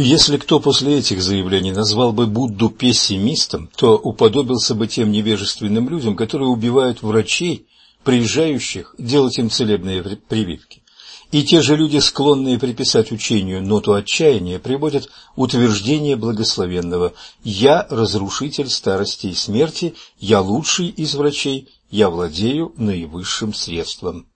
Если кто после этих заявлений назвал бы Будду пессимистом, то уподобился бы тем невежественным людям, которые убивают врачей, приезжающих делать им целебные прививки. И те же люди, склонные приписать учению ноту отчаяния, приводят утверждение благословенного «Я разрушитель старости и смерти, я лучший из врачей, я владею наивысшим средством».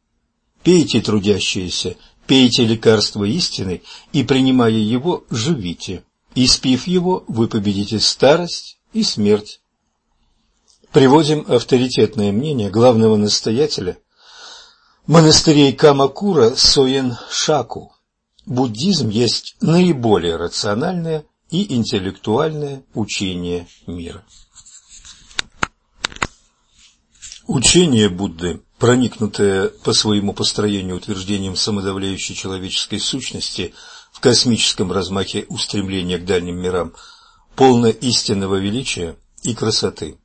Пейте, трудящиеся, пейте лекарство истины, и, принимая его, живите. Испив его, вы победите старость и смерть. Приводим авторитетное мнение главного настоятеля монастырей Камакура Соен Шаку. Буддизм есть наиболее рациональное и интеллектуальное учение мира. Учение Будды, проникнутое по своему построению утверждением самодавляющей человеческой сущности в космическом размахе устремления к дальним мирам, полно истинного величия и красоты.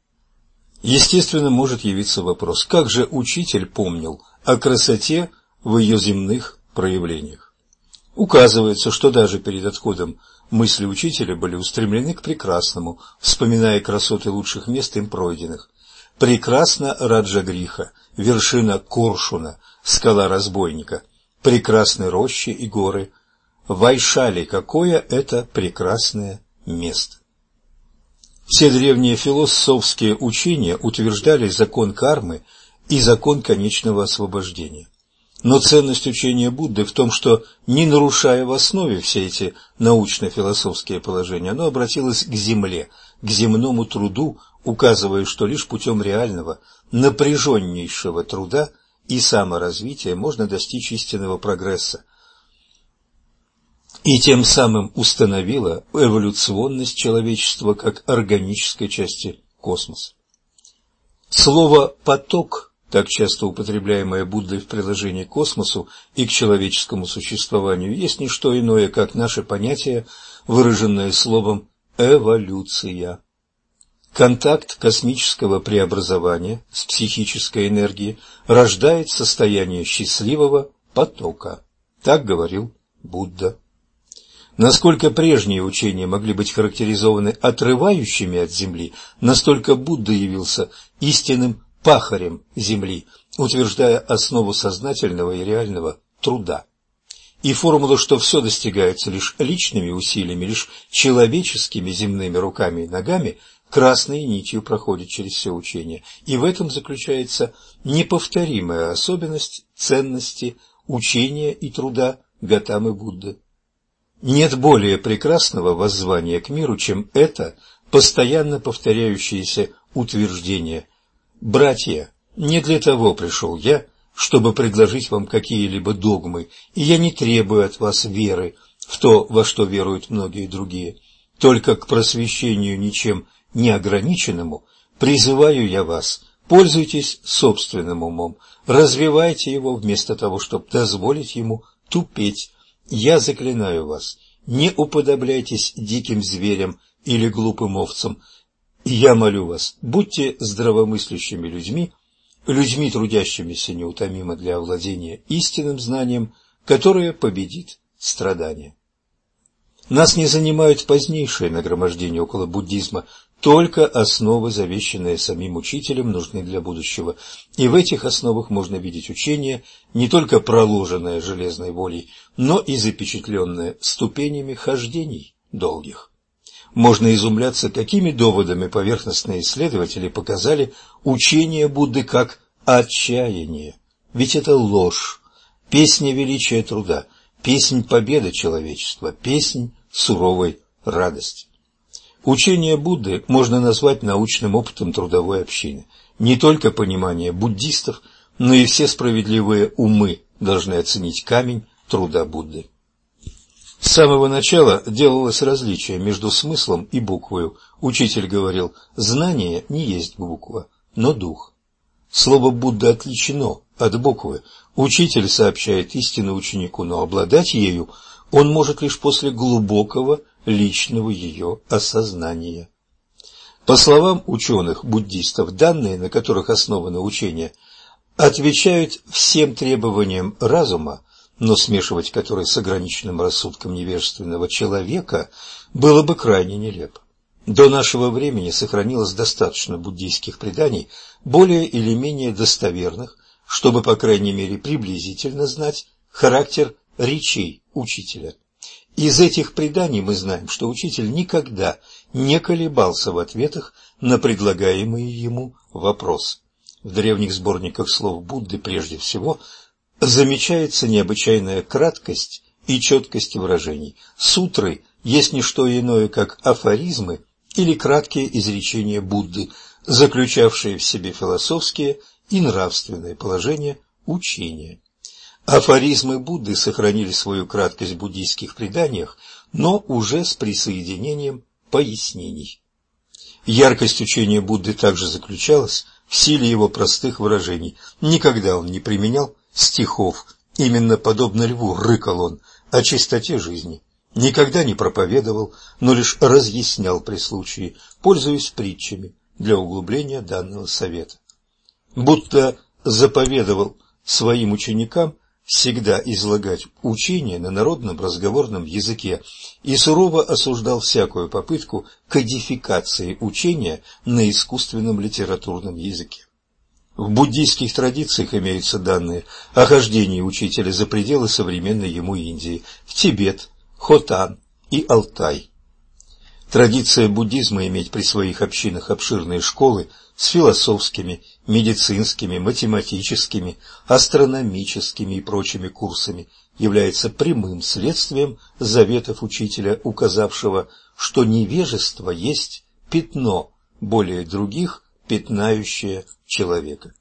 Естественно, может явиться вопрос, как же учитель помнил о красоте в ее земных проявлениях. Указывается, что даже перед отходом мысли учителя были устремлены к прекрасному, вспоминая красоты лучших мест им пройденных. Прекрасна Раджагриха, вершина Коршуна, скала разбойника, прекрасны рощи и горы. Вайшали, какое это прекрасное место! Все древние философские учения утверждали закон кармы и закон конечного освобождения. Но ценность учения Будды в том, что, не нарушая в основе все эти научно-философские положения, оно обратилось к земле, к земному труду, указывая, что лишь путем реального, напряженнейшего труда и саморазвития можно достичь истинного прогресса, и тем самым установила эволюционность человечества как органической части космоса. Слово «поток» так часто употребляемое Буддой в приложении к космосу и к человеческому существованию, есть не что иное, как наше понятие, выраженное словом «эволюция». Контакт космического преобразования с психической энергией рождает состояние счастливого потока. Так говорил Будда. Насколько прежние учения могли быть характеризованы отрывающими от Земли, настолько Будда явился истинным пахарем земли, утверждая основу сознательного и реального труда. И формула, что все достигается лишь личными усилиями, лишь человеческими земными руками и ногами, красной нитью проходит через все учение. И в этом заключается неповторимая особенность ценности учения и труда Гатамы Будды. Нет более прекрасного воззвания к миру, чем это постоянно повторяющееся утверждение – Братья, не для того пришел я, чтобы предложить вам какие-либо догмы, и я не требую от вас веры в то, во что веруют многие другие. Только к просвещению ничем не ограниченному призываю я вас, пользуйтесь собственным умом, развивайте его вместо того, чтобы дозволить ему тупеть. Я заклинаю вас, не уподобляйтесь диким зверям или глупым овцам, я молю вас, будьте здравомыслящими людьми, людьми, трудящимися неутомимо для овладения истинным знанием, которое победит страдания. Нас не занимают позднейшие нагромождения около буддизма, только основы, завещанные самим учителем, нужны для будущего. И в этих основах можно видеть учение, не только проложенное железной волей, но и запечатленное ступенями хождений долгих. Можно изумляться, какими доводами поверхностные исследователи показали учение Будды как отчаяние. Ведь это ложь, песня величия труда, песнь победы человечества, песнь суровой радости. Учение Будды можно назвать научным опытом трудовой общины. Не только понимание буддистов, но и все справедливые умы должны оценить камень труда Будды. С самого начала делалось различие между смыслом и буквою. Учитель говорил, знание не есть буква, но дух. Слово Будда отличено от буквы. Учитель сообщает истину ученику, но обладать ею он может лишь после глубокого личного ее осознания. По словам ученых-буддистов, данные, на которых основано учение, отвечают всем требованиям разума, но смешивать который с ограниченным рассудком невежественного человека было бы крайне нелепо. До нашего времени сохранилось достаточно буддийских преданий, более или менее достоверных, чтобы, по крайней мере, приблизительно знать характер речей учителя. Из этих преданий мы знаем, что учитель никогда не колебался в ответах на предлагаемый ему вопрос. В древних сборниках слов Будды прежде всего замечается необычайная краткость и четкость выражений. Сутры есть не что иное, как афоризмы или краткие изречения Будды, заключавшие в себе философские и нравственные положения учения. Афоризмы Будды сохранили свою краткость в буддийских преданиях, но уже с присоединением пояснений. Яркость учения Будды также заключалась в силе его простых выражений. Никогда он не применял стихов, именно подобно льву рыкал он о чистоте жизни. Никогда не проповедовал, но лишь разъяснял при случае, пользуясь притчами для углубления данного совета. Будто заповедовал своим ученикам всегда излагать учение на народном разговорном языке и сурово осуждал всякую попытку кодификации учения на искусственном литературном языке. В буддийских традициях имеются данные о хождении учителя за пределы современной ему Индии, в Тибет, Хотан и Алтай. Традиция буддизма иметь при своих общинах обширные школы с философскими, медицинскими, математическими, астрономическими и прочими курсами является прямым следствием заветов учителя, указавшего, что невежество есть пятно, более других пятнающее человека.